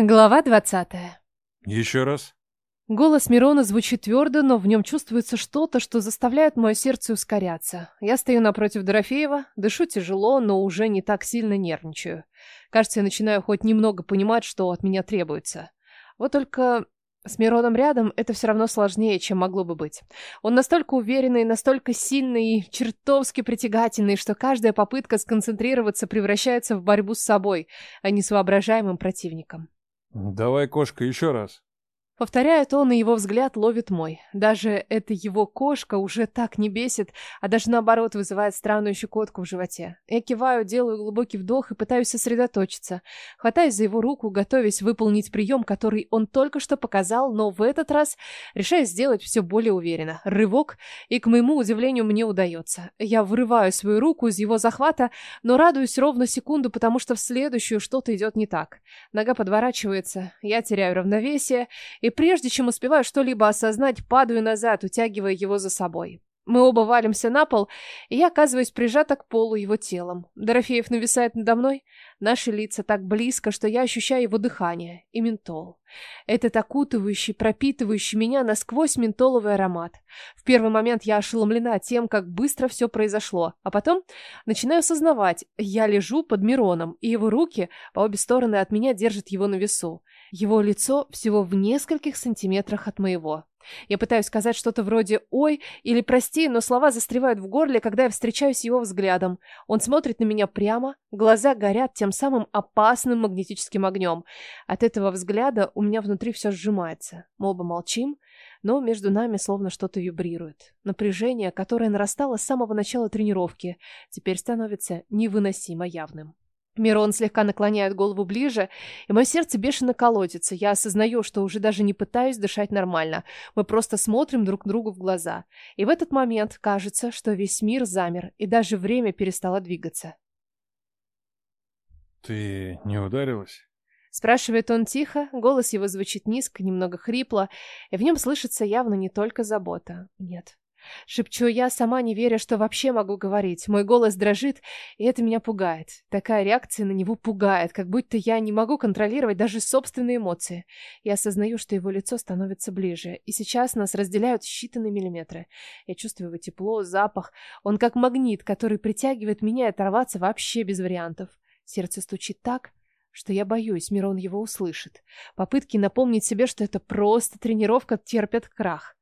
Глава двадцатая. Еще раз. Голос Мирона звучит твердо, но в нем чувствуется что-то, что заставляет мое сердце ускоряться. Я стою напротив Дорофеева, дышу тяжело, но уже не так сильно нервничаю. Кажется, я начинаю хоть немного понимать, что от меня требуется. Вот только с Мироном рядом это все равно сложнее, чем могло бы быть. Он настолько уверенный, настолько сильный и чертовски притягательный, что каждая попытка сконцентрироваться превращается в борьбу с собой, а не с воображаемым противником. Давай, кошка, еще раз. Повторяет он, и его взгляд ловит мой. Даже эта его кошка уже так не бесит, а даже наоборот вызывает странную щекотку в животе. Я киваю, делаю глубокий вдох и пытаюсь сосредоточиться. Хватаюсь за его руку, готовясь выполнить прием, который он только что показал, но в этот раз решаю сделать все более уверенно. Рывок, и, к моему удивлению, мне удается. Я вырываю свою руку из его захвата, но радуюсь ровно секунду, потому что в следующую что-то идет не так. Нога подворачивается, я теряю равновесие, и и прежде чем успеваю что-либо осознать, падаю назад, утягивая его за собой. Мы оба валимся на пол, и я оказываюсь прижата к полу его телом. Дорофеев нависает надо мной. Наши лица так близко, что я ощущаю его дыхание и ментол. Этот окутывающий, пропитывающий меня насквозь ментоловый аромат. В первый момент я ошеломлена тем, как быстро все произошло, а потом начинаю осознавать, я лежу под Мироном, и его руки по обе стороны от меня держат его на весу. Его лицо всего в нескольких сантиметрах от моего. Я пытаюсь сказать что-то вроде «Ой» или «Прости», но слова застревают в горле, когда я встречаюсь с его взглядом. Он смотрит на меня прямо, глаза горят тем самым опасным магнетическим огнем. От этого взгляда у меня внутри все сжимается. Мы оба молчим, но между нами словно что-то вибрирует. Напряжение, которое нарастало с самого начала тренировки, теперь становится невыносимо явным. Мирон слегка наклоняет голову ближе, и мое сердце бешено колотится. Я осознаю, что уже даже не пытаюсь дышать нормально. Мы просто смотрим друг другу в глаза. И в этот момент кажется, что весь мир замер, и даже время перестало двигаться. «Ты не ударилась?» Спрашивает он тихо, голос его звучит низко, немного хрипло, и в нем слышится явно не только забота. Нет, Шепчу я, сама не веря, что вообще могу говорить. Мой голос дрожит, и это меня пугает. Такая реакция на него пугает, как будто я не могу контролировать даже собственные эмоции. Я осознаю, что его лицо становится ближе, и сейчас нас разделяют считанные миллиметры. Я чувствую его тепло, запах. Он как магнит, который притягивает меня и оторваться вообще без вариантов. Сердце стучит так, что я боюсь, Мирон его услышит. Попытки напомнить себе, что это просто тренировка, терпят крах.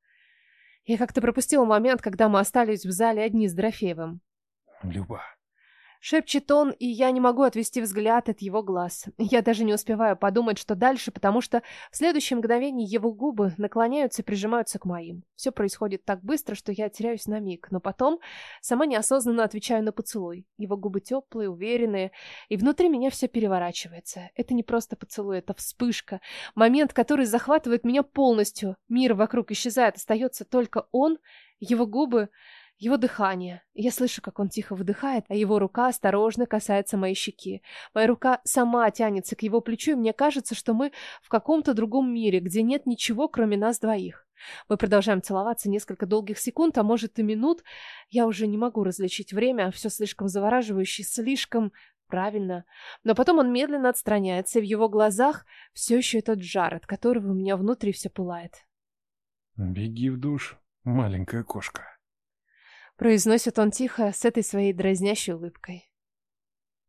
Я как-то пропустила момент, когда мы остались в зале одни с Дорофеевым. Люба. Шепчет он, и я не могу отвести взгляд от его глаз. Я даже не успеваю подумать, что дальше, потому что в следующее мгновение его губы наклоняются и прижимаются к моим. Все происходит так быстро, что я теряюсь на миг, но потом сама неосознанно отвечаю на поцелуй. Его губы теплые, уверенные, и внутри меня все переворачивается. Это не просто поцелуй, это вспышка. Момент, который захватывает меня полностью. Мир вокруг исчезает, остается только он, его губы его дыхание. Я слышу, как он тихо выдыхает, а его рука осторожно касается моей щеки. Моя рука сама тянется к его плечу, и мне кажется, что мы в каком-то другом мире, где нет ничего, кроме нас двоих. Мы продолжаем целоваться несколько долгих секунд, а может и минут. Я уже не могу различить время, все слишком завораживающе, слишком правильно. Но потом он медленно отстраняется, и в его глазах все еще этот жар, от которого у меня внутри все пылает. «Беги в душ, маленькая кошка». Произносит он тихо, с этой своей дразнящей улыбкой.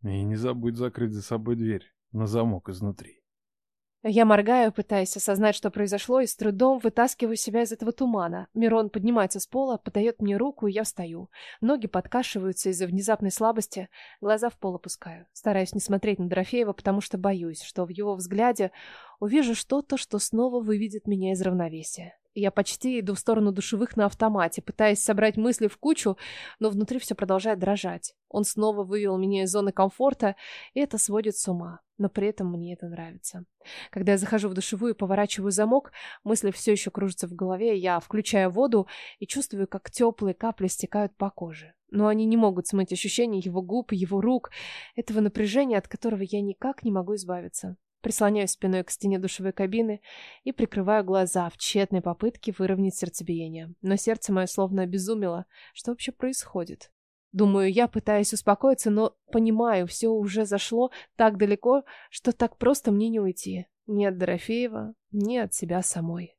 И не забудь закрыть за собой дверь на замок изнутри. Я моргаю, пытаясь осознать, что произошло, и с трудом вытаскиваю себя из этого тумана. Мирон поднимается с пола, подает мне руку, и я встаю. Ноги подкашиваются из-за внезапной слабости, глаза в пол опускаю. Стараюсь не смотреть на Дорофеева, потому что боюсь, что в его взгляде увижу что-то, что снова выведет меня из равновесия. Я почти иду в сторону душевых на автомате, пытаясь собрать мысли в кучу, но внутри все продолжает дрожать. Он снова вывел меня из зоны комфорта, и это сводит с ума. Но при этом мне это нравится. Когда я захожу в душевую и поворачиваю замок, мысли все еще кружатся в голове, я включаю воду и чувствую, как теплые капли стекают по коже. Но они не могут смыть ощущение его губ, его рук, этого напряжения, от которого я никак не могу избавиться. Прислоняюсь спиной к стене душевой кабины и прикрываю глаза в тщетной попытке выровнять сердцебиение. Но сердце мое словно обезумело. Что вообще происходит? Думаю, я пытаюсь успокоиться, но понимаю, все уже зашло так далеко, что так просто мне не уйти. Ни от Дорофеева, ни от себя самой.